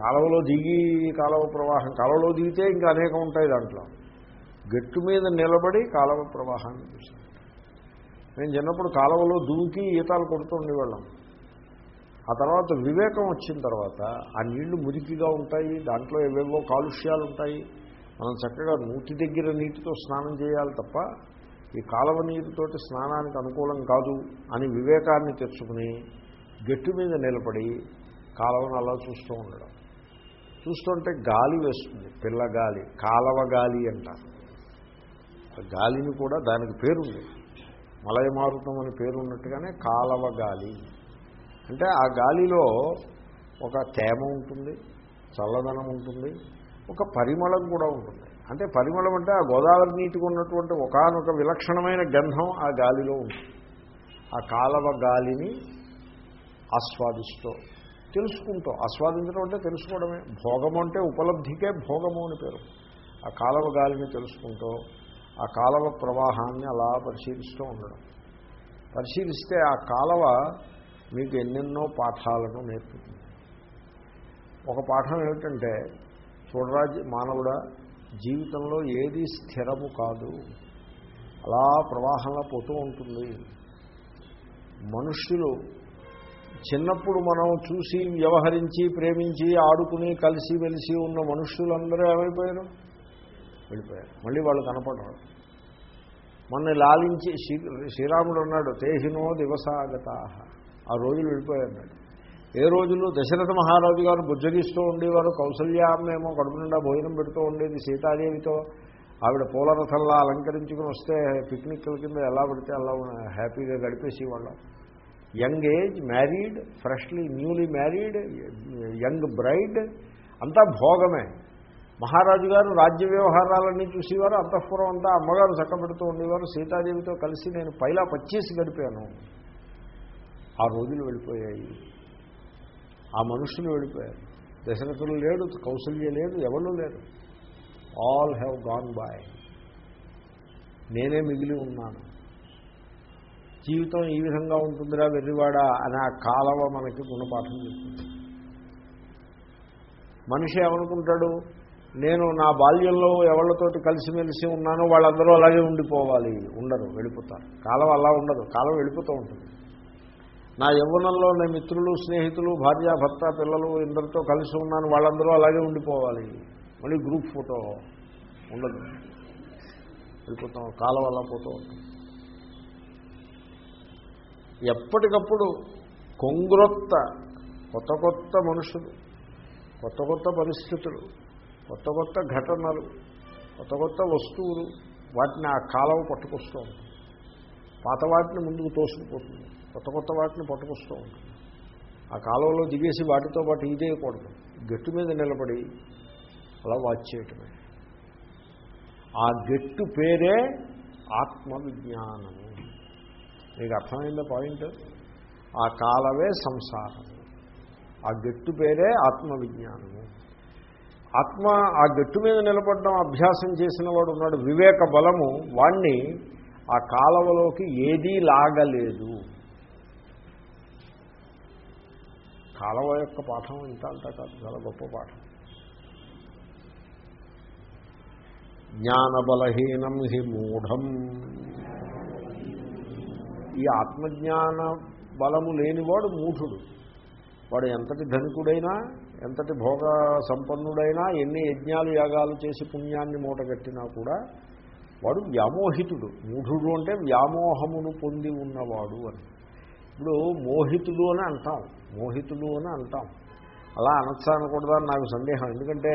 కాలువలో దిగి కాలువ ప్రవాహం కాలువలో దిగితే ఇంకా అనేకం ఉంటాయి దాంట్లో. గట్టు మీద నిలబడి కాలువ ప్రవాహాన్ని చూసినట్టు నేను చిన్నప్పుడు కాలువలో దూకి ఈతాలు కొడుతూ ఉండేవాళ్ళం. ఆ తర్వాత వివేకం వచ్చిన తర్వాత ఆ నీళ్ళు మురికిగా ఉంటాయి దాంట్లో ఏవేవో కాలుష్యాలు ఉంటాయి. మనం చక్కగా నూతి దగ్గర నీటితో స్నానం చేయాలి తప్ప ఈ కాలువ నీటితోటి స్నానానికి అనుకూలం కాదు అని వివేకాన్ని తెచ్చుకుని గట్టు మీద నిలబడి కాలువను అలా చూస్తూ ఉండడం. చూస్తుంటే గాలి వేస్తుంది పిల్ల గాలి కాలవ గాలి అంటారు. గాలిని కూడా దానికి పేరుంది. మలయమారుతం అని పేరు ఉన్నట్టుగానే కాలవ గాలి. అంటే ఆ గాలిలో ఒక తేమ ఉంటుంది చల్లదనం ఉంటుంది ఒక పరిమళం కూడా ఉంటుంది. అంటే పరిమళం అంటే ఆ గోదావరి నీటికి ఉన్నటువంటి ఒకనొక విలక్షణమైన గంధం ఆ గాలిలో ఉంటుంది. ఆ కాలవ గాలిని ఆస్వాదిస్తూ తెలుసుకుంటూ ఆస్వాదించడం అంటే తెలుసుకోవడమే. భోగము అంటే ఉపలబ్ధికే భోగము అని పేరు. ఆ కాలవ గాలిని తెలుసుకుంటూ ఆ కాలవ ప్రవాహాన్ని అలా పరిశీలిస్తూ ఉండడం. పరిశీలిస్తే ఆ కాలవ మీకు ఎన్నెన్నో పాఠాలను నేర్పుతుంది. ఒక పాఠం ఏమిటంటే చూడరా మానవుడ జీవితంలో ఏది స్థిరము కాదు. అలా ప్రవాహంలో పోతూ ఉంటుంది. మనుష్యులు చిన్నప్పుడు మనం చూసి వ్యవహరించి ప్రేమించి ఆడుకుని కలిసి వెలిసి ఉన్న మనుష్యులందరూ ఏమైపోయారు? వెళ్ళిపోయారు. మళ్ళీ వాళ్ళు కనపడరు. మొన్న లాలించి శ్రీ శ్రీరాముడు అన్నాడు తేహినో దివసాగత. ఆ రోజులు వెళ్ళిపోయాడు ఏ రోజులు దశరథ మహారాజు గారు బుజ్జగిస్తూ ఉండేవారు కౌసల్యామేమో కడుపు నిండా భోజనం పెడుతూ ఉండేది సీతాదేవితో. ఆవిడ పూలరథంలా అలంకరించుకుని వస్తే పిక్నిక్ల కింద ఎలా పడితే అలా హ్యాపీగా గడిపేసి వాళ్ళం young age married freshly newly married young bride అంతా భోగమే. మహారాజు గారు రాజ్య వ్యవహారాలన్నీ చూసేవారు అంతఃపురం అంతా అమ్మగారు చక్కబెడుతూ ఉండేవారు. సీతాదేవితో కలిసి నేను పైలా పచ్చేసి గడిపాను. ఆ రోజులు వెళ్ళిపోయాయి. ఆ మనుషులు వెళ్ళిపోయారు. దశరథులు లేడు కౌశల్య లేదు ఎవరు లేరు. ఆల్ హ్యావ్ గాన్ బాయ్ నేనే మిగిలి ఉన్నాను. జీవితం ఈ విధంగా ఉంటుందిరా వెర్రివాడా అని ఆ కాలవ మనకి గుణపాఠం చేస్తుంది మనిషి ఏమనుకుంటాడు? నేను నా బాల్యంలో ఎవరితోటి కలిసిమెలిసి ఉన్నానో వాళ్ళందరూ అలాగే ఉండిపోవాలి. ఉండరు వెళ్ళిపోతారు. కాలం అలా ఉండదు కాలం వెళ్ళిపోతూ ఉంటుంది. నా యవ్వనంలో నా మిత్రులు స్నేహితులు భార్య భర్త పిల్లలు ఇందరితో కలిసి ఉన్నాను వాళ్ళందరూ అలాగే ఉండిపోవాలి. మళ్ళీ గ్రూప్ ఫోటో ఉండదు. వెళ్ళిపోతాం కాలం అలా పోతూ ఉంటుంది. ఎప్పటికప్పుడు కొంగ్రొత్త కొత్త కొత్త మనుషులు కొత్త కొత్త పరిస్థితులు కొత్త కొత్త ఘటనలు కొత్త కొత్త వస్తువులు వాటిని ఆ కాలం పట్టుకొస్తూ ఉంటుంది. పాత వాటిని ముందుకు తోసుకుపోతుంది. కొత్త కొత్త వాటిని పట్టుకొస్తూ ఉంటుంది. ఆ కాలంలో దిగేసి వాటితో పాటు ఇదేయకూడదు గట్టు మీద నిలబడి అలా వాచ్ చేయటమే. ఆ గట్టు పేరే ఆత్మవిజ్ఞానము. మీకు అర్థమైందా పాయింట్? ఆ కాలమే సంసారం ఆ గట్టు పేరే ఆత్మవిజ్ఞానము. ఆత్మ ఆ గట్టు మీద నిలబడడం అభ్యాసం చేసిన వాడు ఉన్నాడు. వివేక బలము వాణ్ణి ఆ కాలవలోకి ఏదీ లాగలేదు. కాలవ యొక్క పాఠం ఇంత అంతా కాదు చాలా గొప్ప పాఠం. జ్ఞానబలహీనం హి మూఢం. ఈ ఆత్మజ్ఞాన బలము లేనివాడు మూఢుడు. వాడు ఎంతటి ధనికుడైనా ఎంతటి భోగ సంపన్నుడైనా ఎన్ని యజ్ఞాలు యాగాలు చేసి పుణ్యాన్ని మూటగట్టినా కూడా వాడు వ్యామోహితుడు. మూఢుడు అంటే వ్యామోహమును పొంది ఉన్నవాడు అని. ఇప్పుడు మోహితుడు అని అంటాం. మోహితుడు అని అంటాం. అలా అనొచ్చా అనకూడదా అని నాకు సందేహం. ఎందుకంటే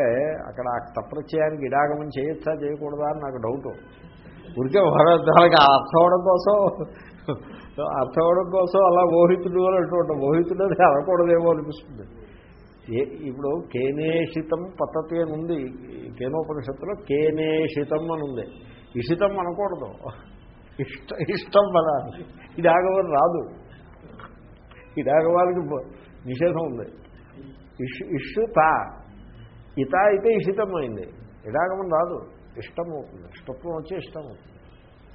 అక్కడ తప్రచయానికి తప్రత్యయానికి ఇడాగమని చేయొచ్చా చేయకూడదా అని నాకు డౌట్. ఉడికే దానికి అర్థం అవడం కోసం అర్థం అవడం కోసం అలా మోహితుడు అని అంటూ మోహితుడు అని అనకూడదేమో అనిపిస్తుంది. ఏ ఇప్పుడు కేనేషితం పద్ధతి అని ఉంది. కేనోపనిషత్తులో కేనేషితం అని ఉంది. ఇషితం అనకూడదు. ఇష్ట ఇష్టం పదాన్ని ఇది ఆగమని రాదు. ఇది ఆగవానికి నిషేధం ఉంది. ఇష్ ఇషు తా. ఇత అయితే ఇషితమైంది ఇడాగమం రాదు. ఇష్టం అవుతుంది ఇష్టత్వం వచ్చి ఇష్టం అవుతుంది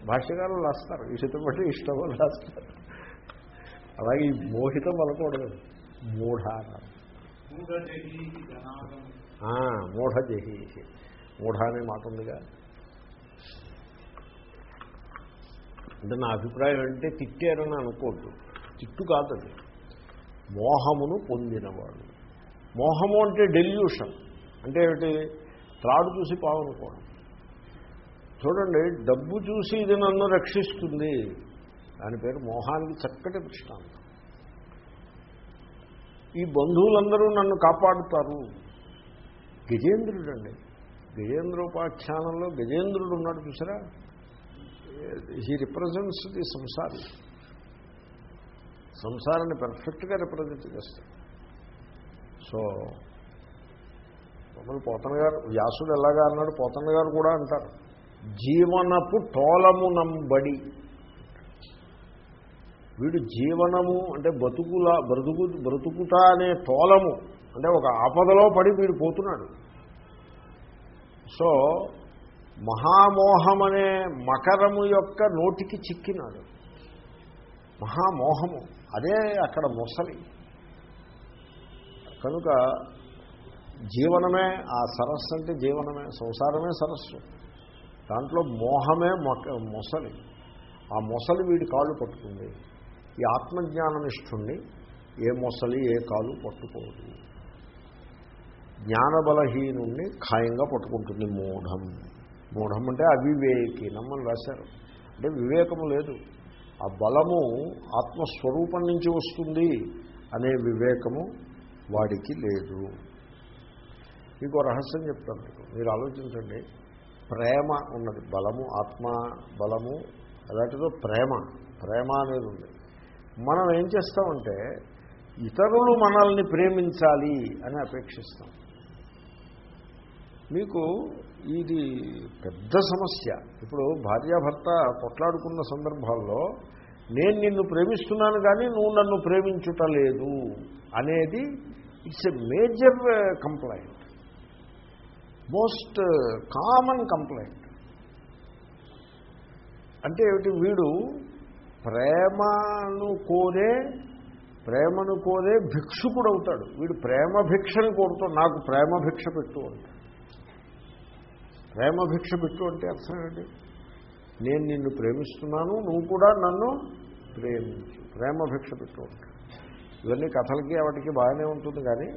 భాష్యకారులు రాస్తారు. ఇషితం బట్టి ఇష్టం రాస్తారు. అలాగే మోహితం అనకూడదు. మూఢ అన్నారు మూఢజహి మూఢ అనే మాట ఉందిగా. అంటే నా అభిప్రాయం అంటే తిట్టారని అనుకోద్దు. తిట్టు కాదండి మోహమును పొందినవాడు. మోహము అంటే డెల్యూషన్. అంటే ఏమిటి? త్రాడు చూసి పావనుకోవడం. చూడండి డబ్బు చూసి ఇది నన్ను రక్షిస్తుంది. దాని పేరు మోహానికి చక్కటి దృష్టాంతం. ఈ బంధువులందరూ నన్ను కాపాడుతారు. గజేంద్రుడు అండి గజేంద్రోపాఖ్యానంలో గజేంద్రుడు ఉన్నాడు చూసారా? హీ రిప్రజెంట్స్ ది సంసారి సంసారాన్ని పర్ఫెక్ట్గా రిప్రజెంట్ చేస్తాడు. సో మమ్మల్ని పోతన గారు వ్యాసుడు ఎలాగా అన్నాడు? పోతన్న గారు కూడా అంటారు. జీవనపు టోలమునంబడి వీడు జీవనము అంటే బతుకుల బ్రతుకు బ్రతుకుట అనే తోలము అంటే ఒక ఆపదలో పడి వీడు పోతున్నాడు. సో మహామోహం అనే మకరము యొక్క నోటికి చిక్కినాడు. మహామోహము. అదే అక్కడ మొసలి. కనుక జీవనమే ఆ సరస్సు అంటే జీవనమే సంసారమే సరస్సు. దాంట్లో మోహమే మొసలి. ఆ మొసలి వీడి కాళ్ళు పట్టుకుంది. ఈ ఆత్మజ్ఞాననిష్ఠుణ్ణి ఏ మొసలి ఏ కాలు పట్టుకోదు. జ్ఞానబలహీనుణ్ణి ఖాయంగా పట్టుకుంటుంది మూఢం. మూఢం అంటే అవివేకినం అని రాశారు. అంటే వివేకము లేదు. ఆ బలము ఆత్మస్వరూపం నుంచి వస్తుంది అనే వివేకము వాడికి లేదు. మీకు రహస్యం చెప్తాను మీకు. మీరు ఆలోచించండి. ప్రేమ ఉన్నది. బలము ఆత్మ బలము అలాంటిదో ప్రేమ. ప్రేమ అనేది ఉంది. మనం ఏం చేస్తామంటే ఇతరులు మనల్ని ప్రేమించాలి అని అపేక్షిస్తాం. మీకు ఇది పెద్ద సమస్య. ఇప్పుడు భార్యాభర్త కొట్లాడుకున్న సందర్భాల్లో నేను నిన్ను ప్రేమిస్తున్నాను కానీ నువ్వు నన్ను ప్రేమించుట లేదు అనేది it's a major complaint. Most common complaint. అంటే ఏమిటి? వీడు ప్రేమను కోరే ప్రేమను కోరే భిక్షుకుడు అవుతాడు వీడు ప్రేమ భిక్షను కోరుతాడు. నాకు ప్రేమ భిక్ష పెట్టు అంటాడు ప్రేమ భిక్ష పెట్టు అంటే అర్థం ఏంటి? నేను నిన్ను ప్రేమిస్తున్నాను నువ్వు కూడా నన్ను ప్రేమించు. ప్రేమ భిక్ష పెట్టు అంటాడు ఇవన్నీ కథలకి వాటికి బాగానే ఉంటుంది కానీ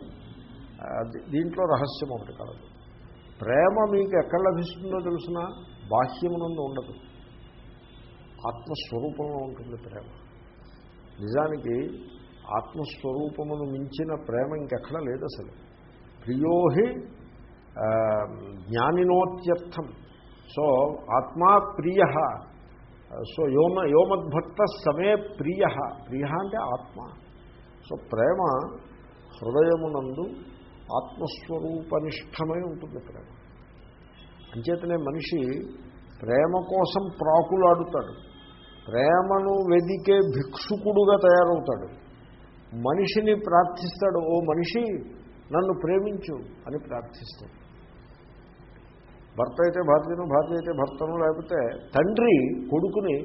దీంట్లో రహస్యం ఒకటి కలదు ప్రేమ మీకు ఎక్కడ లభిస్తుందో తెలుసిన? బాహ్యమునందు ఉండదు. ఆత్మస్వరూపంలో ఉంటుంది ప్రేమ. నిజానికి ఆత్మస్వరూపమును మించిన ప్రేమ ఇంకెక్కడా లేదు అసలు ప్రియోహి జ్ఞానినోత్యర్థం. సో ఆత్మా ప్రియ. సో యోమ యోమద్భక్త సమే ప్రియ. ప్రియ అంటే ఆత్మ. సో ప్రేమ హృదయమునందు ఆత్మస్వరూపనిష్టమై ఉంటుంది ప్రేమ. అంచేతనే మనిషి ప్రేమ కోసం ప్రాకులాడుతాడు. ప్రేమను వెదికే భిక్షుకుడుగా తయారవుతాడు. మనిషిని ప్రార్థిస్తాడు ఓ మనిషి నన్ను ప్రేమించు అని ప్రార్థిస్తాడు. భర్త అయితే భార్యను భార్య అయితే భర్తను లేకపోతే తండ్రి కొడుకుని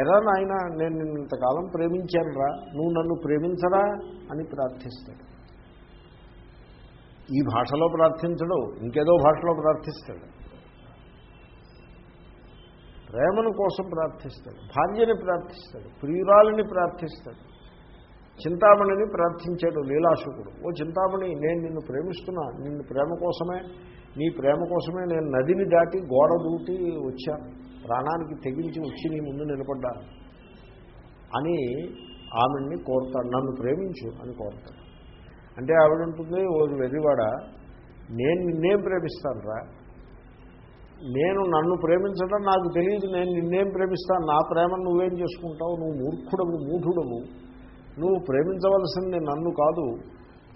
ఎరా నాయన నేను నిన్ను ఇంతకాలం ప్రేమించానురా నువ్వు నన్ను ప్రేమించరా అని ప్రార్థిస్తాడు. ఈ భాషలో ప్రార్థించడు ఇంకేదో భాషలో ప్రార్థిస్తాడు. ప్రేమను కోసం ప్రార్థిస్తాడు భార్యని ప్రార్థిస్తాడు ప్రియురాలిని ప్రార్థిస్తాడు చింతామణిని ప్రార్థించాడు లీలాశుకుడు. ఓ చింతామణి నేను నిన్ను ప్రేమిస్తున్నా నిన్ను ప్రేమ కోసమే నీ ప్రేమ కోసమే నేను నదిని దాటి గోడ దూటి వచ్చాను ప్రాణానికి తెగించి వచ్చి నీ ముందు నిలబడ్డాను అని ఆమెని కోరుతాడు. నన్ను ప్రేమించు అని కోరుతాడు. అంటే ఆవిడ ఉంటుంది ఓ వెర్రివాడ నేను నిన్నేం ప్రేమిస్తాను రా నేను నన్ను ప్రేమించడం నాకు తెలియదు నేను నిన్నేం ప్రేమిస్తాను నా ప్రేమను నువ్వేం చేసుకుంటావు నువ్వు మూర్ఖుడవు మూఢుడవు. నువ్వు ప్రేమించవలసింది నన్ను కాదు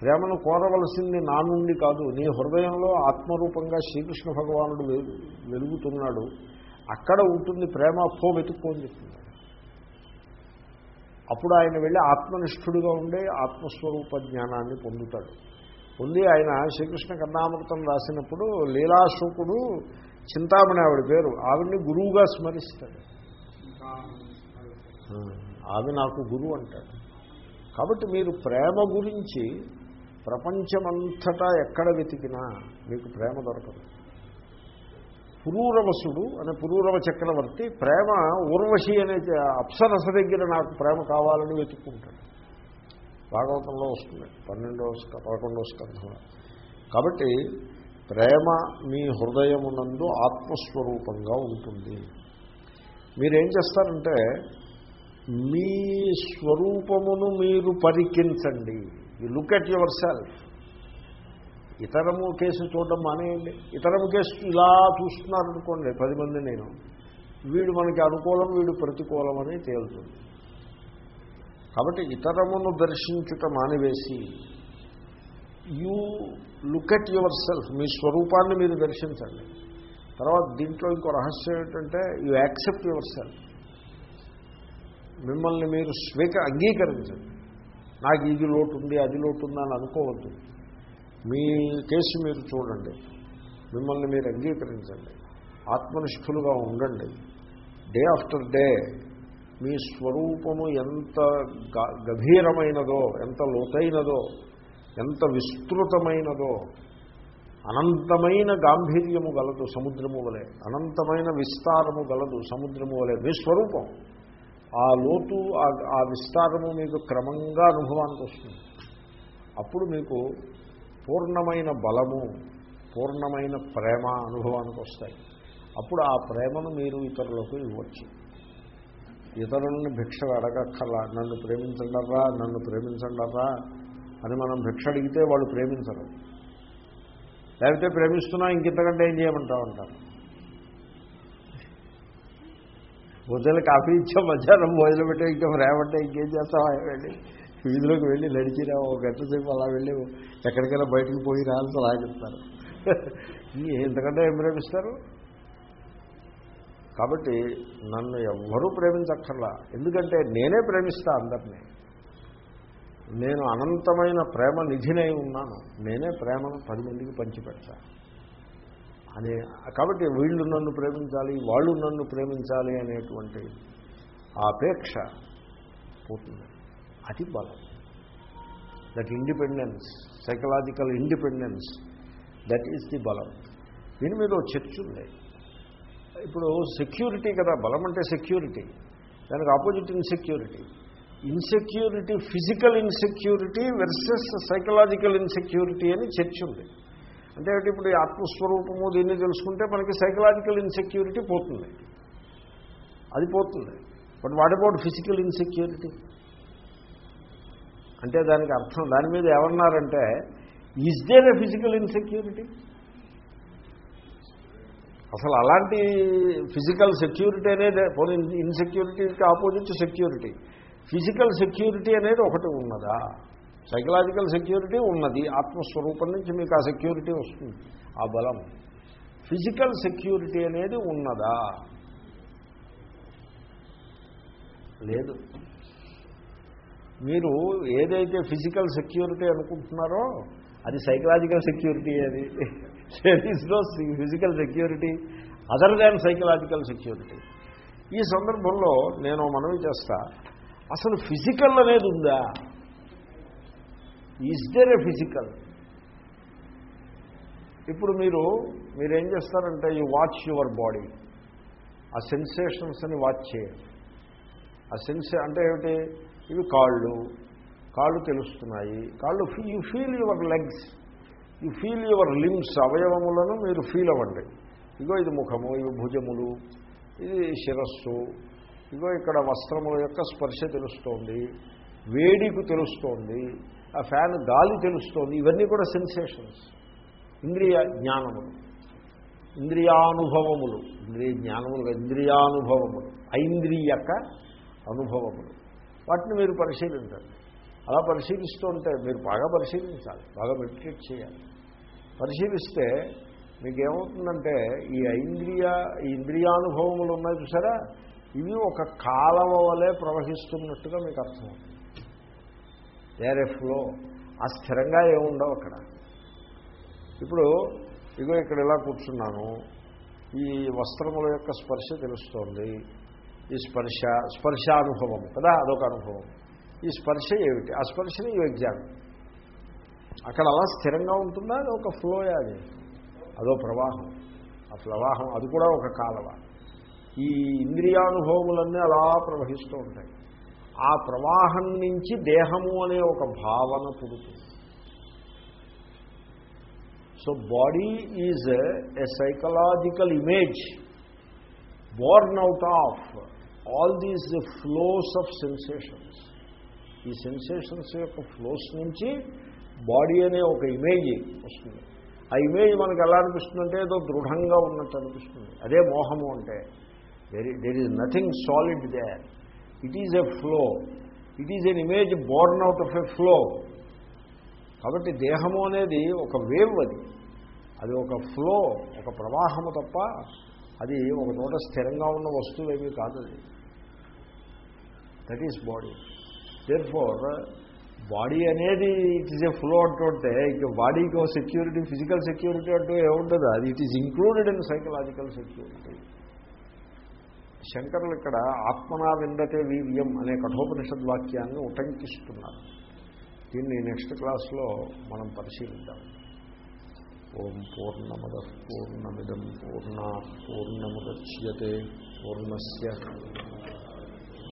ప్రేమను కోరవలసింది నా నుండి కాదు. నీ హృదయంలో ఆత్మరూపంగా శ్రీకృష్ణ భగవానుడు వెలు- వెలుగుతున్నాడు. అక్కడ ఉంటుంది ప్రేమ పో వెతుక్కోని చెప్తున్నాడు అప్పుడు ఆయన వెళ్ళి ఆత్మనిష్ఠుడిగా ఉండే ఆత్మస్వరూప జ్ఞానాన్ని పొందుతాడు. పొంది ఆయన శ్రీకృష్ణ కర్ణామృతం రాసినప్పుడు లీలాశోకుడు చింతామణి ఆవిడ పేరు. ఆవిడ్ని గురువుగా స్మరిస్తాడు. ఆమె నాకు గురువు అంటాడు. కాబట్టి మీరు ప్రేమ గురించి ప్రపంచమంతటా ఎక్కడ వెతికినా మీకు ప్రేమ దొరకదు. పురూరవసుడు అనే పురూరవ చక్రవర్తి ప్రేమ ఊర్వశి అనే అప్సరస దగ్గర నాకు ప్రేమ కావాలని వెతుక్కుంటాడు. భాగవతంలో వస్తుంది. పన్నెండవ పదకొండవ స్కంధంలో. కాబట్టి ప్రేమ మీ హృదయమునందు ఆత్మస్వరూపంగా ఉంటుంది. మీరేం చేస్తారంటే మీ స్వరూపమును మీరు పరికించండి. You look at yourself ఇతరము కేసు చూడడం మానేయండి. ఇతరము కేసు ఇలా చూస్తున్నారనుకోండి పది మంది నేను. వీడు మనకి అనుకూలం వీడు ప్రతికూలం అని తేలుతుంది. కాబట్టి ఇతరమును దర్శించుట మానివేసి you look at yourself మీ స్వరూపాన్ని మీరు దర్శించండి. తర్వాత దీంట్లో ఇంకో రహస్యం ఏంటంటే యూ యాక్సెప్ట్ యువర్ సెల్ఫ్ మిమ్మల్ని మీరు స్వీక అంగీకరించండి. నాకు ఇది లోటు ఉంది అది లోటు ఉంది అని అనుకోవద్దు. మీ కేసు మీరు చూడండి. మిమ్మల్ని మీరు అంగీకరించండి. ఆత్మనిష్ఠులుగా ఉండండి. డే ఆఫ్టర్ డే మీ స్వరూపము ఎంత గభీరమైనదో ఎంత లోతైనదో ఎంత విస్తృతమైనదో అనంతమైన గాంభీర్యము గలదు సముద్రము వలె అనంతమైన విస్తారము గలదు సముద్రము వలె మీ స్వరూపం. ఆ లోతు ఆ- విస్తారము మీకు క్రమంగా అనుభవానికి వస్తుంది. అప్పుడు మీకు పూర్ణమైన బలము పూర్ణమైన ప్రేమ అనుభవానికి వస్తాయి. అప్పుడు ఆ ప్రేమను మీరు ఇతరులకు ఇవ్వచ్చు. ఇతరులను భిక్షలు అడగక్కర్లా. నన్ను ప్రేమించండరా నన్ను ప్రేమించండరా అని మనం భిక్ష అడిగితే వాళ్ళు ప్రేమించరు. లేకపోతే ప్రేమిస్తున్నా ఇంకింతకంటే ఏం చేయమంటా ఉంటారు పొద్దున కాఫీ ఇచ్చాం మధ్యాహ్నం భోజనం పెట్టే ఇంకా రేమంటే ఇంకేం చేస్తావా వెళ్ళి వీధిలోకి వెళ్ళి నడిచిరా ఒక గంట సేపు అలా వెళ్ళి ఎక్కడికైనా బయటకు పోయి రాల్సి అలా చెప్తారు. ఇంతకంటే ఏం ప్రేమిస్తారు? కాబట్టి నన్ను ఎవ్వరూ ప్రేమించక్కర్లా. ఎందుకంటే నేనే ప్రేమిస్తా అందరినీ. నేను అనంతమైన ప్రేమ నిధినై ఉన్నాను. నేనే ప్రేమను పది మందికి పంచిపెడతా. అనే కాబట్టి వీళ్ళు నన్ను ప్రేమించాలి వాళ్ళు నన్ను ప్రేమించాలి అనేటువంటి అపేక్ష పోతుంది. అది బలం. That independence psychological independence that is the బలం. దీని మీద చర్చ ఉంది. ఇప్పుడు సెక్యూరిటీ కదా బలం అంటే సెక్యూరిటీ దానికి opposite insecurity insecurity physical insecurity versus psychological insecurity అని చర్చ ఉంది. అంటే ఇప్పుడు ఈ ఆత్మస్వరూపము దీన్ని తెలుసుకుంటే మనకి సైకలాజికల్ ఇన్సెక్యూరిటీ పోతుంది. అది పోతుంది. But what about physical insecurity? అంటే దానికి అర్థం దాని మీద ఏమన్నారంటే is there a physical insecurity అసలు అలాంటి ఫిజికల్ సెక్యూరిటీ అనేది పోనీ ఇన్సెక్యూరిటీకి ఆపోజిట్ సెక్యూరిటీ ఫిజికల్ సెక్యూరిటీ అనేది ఒకటి ఉన్నదా? సైకలాజికల్ సెక్యూరిటీ ఉన్నది. ఆత్మస్వరూపం నుంచి మీకు ఆ సెక్యూరిటీ వస్తుంది. ఆ బలం. ఫిజికల్ సెక్యూరిటీ అనేది ఉన్నదా? లేదు. మీరు ఏదైతే ఫిజికల్ సెక్యూరిటీ అనుకుంటున్నారో అది సైకలాజికల్ సెక్యూరిటీ అది. Is no physical security other than psychological security ఈ సందర్భంలో నేను మనవి చేస్తా. అసలు ఫిజికల్ అనేది ఉందా? ఈజ్ దేర్ ఏ ఫిజికల్ ఇప్పుడు మీరు మీరేం చేస్తారంటే యూ వాచ్ యువర్ బాడీ ఆ సెన్సేషన్స్ని వాచ్ చేయండి. ఆ సెన్సే అంటే ఏమిటి? ఇవి కాళ్ళు. కాళ్ళు తెలుస్తున్నాయి. కాళ్ళు you feel your legs you feel your limbs అవయవములను మీరు ఫీల్ అవ్వండి. ఇగో ఇది ముఖము ఇవి భుజములు ఇది శిరస్సు ఇగో ఇక్కడ వస్త్రముల యొక్క స్పర్శ తెలుస్తోంది వేడికు తెలుస్తోంది ఆ ఫ్యాన్ గాలి తెలుస్తోంది ఇవన్నీ కూడా సెన్సేషన్స్ ఇంద్రియ జ్ఞానములు. ఇంద్రియానుభవములు. ఇంద్రియ జ్ఞానములు ఇంద్రియానుభవములు. ఐంద్రియక అనుభవములు. వాటిని మీరు పరిశీలించండి అలా పరిశీలిస్తూ ఉంటే మీరు బాగా పరిశీలించాలి బాగా మెడిటేట్ చేయాలి. పరిశీలిస్తే మీకేమవుతుందంటే ఈ ఐంద్రియ ఈ ఇంద్రియానుభవములు ఉన్నాయి చూసారా? ఇవి ఒక కాలవ వలె ప్రవహిస్తున్నట్టుగా మీకు అర్థమవుతుంది. వేరే ఫ్లో ఆ స్థిరంగా ఏముండవు అక్కడ. ఇప్పుడు ఇగో ఇక్కడ ఇలా కూర్చున్నాను. ఈ వస్త్రముల యొక్క స్పర్శ తెలుస్తోంది. ఈ స్పర్శ స్పర్శానుభవం కదా? అదొక అనుభవం. ఈ స్పర్శ ఏమిటి? ఆ స్పర్శని యూ ఎగ్జామ్ అక్కడ అలా స్థిరంగా ఉంటుందా? అది ఒక ఫ్లో అది. అదో ప్రవాహం. ఆ ప్రవాహం అది కూడా ఒక కాలవ. ఈ ఇంద్రియానుభవములన్నీ అలా ప్రవహిస్తూ ఉంటాయి. ఆ ప్రవాహం నుంచి దేహము అనే ఒక భావన పుడుతుంది. So body is a psychological image born out of all these flows of sensations. ఈ సెన్సేషన్స్ యొక్క ఫ్లోస్ నుంచి బాడీ అనే ఒక ఇమేజ్ వస్తుంది. ఆ ఇమేజ్ మనకు ఎలా అనిపిస్తుందంటే ఏదో దృఢంగా ఉన్నట్టు అనిపిస్తుంది. అదే మోహము అంటే. There there is nothing solid there it is a flow it is an image born out of a flow కాబట్టి దేహము అనేది ఒక వేవ్ అది. అది ఒక ఫ్లో ఒక ప్రవాహము తప్ప అది ఒక చోట స్థిరంగా ఉన్న వస్తువు ఏమీ కాదు అది that is body therefore body అనేది ఇట్ ఈస్ ఏ ఫ్లో అంటుంటే ఇక బాడీకి సెక్యూరిటీ ఫిజికల్ సెక్యూరిటీ అంటూ ఏముంటుంది అది it is included in psychological security శంకరులు ఇక్కడ ఆత్మనా విందతే వీర్యం అనే కఠోపనిషద్ వాక్యాన్ని ఉటంకిస్తున్నారు. దీన్ని నెక్స్ట్ క్లాస్లో మనం పరిశీలిద్దాం. ఓం పూర్ణమద పూర్ణమిదం పూర్ణ పూర్ణముద్యతే పూర్ణస్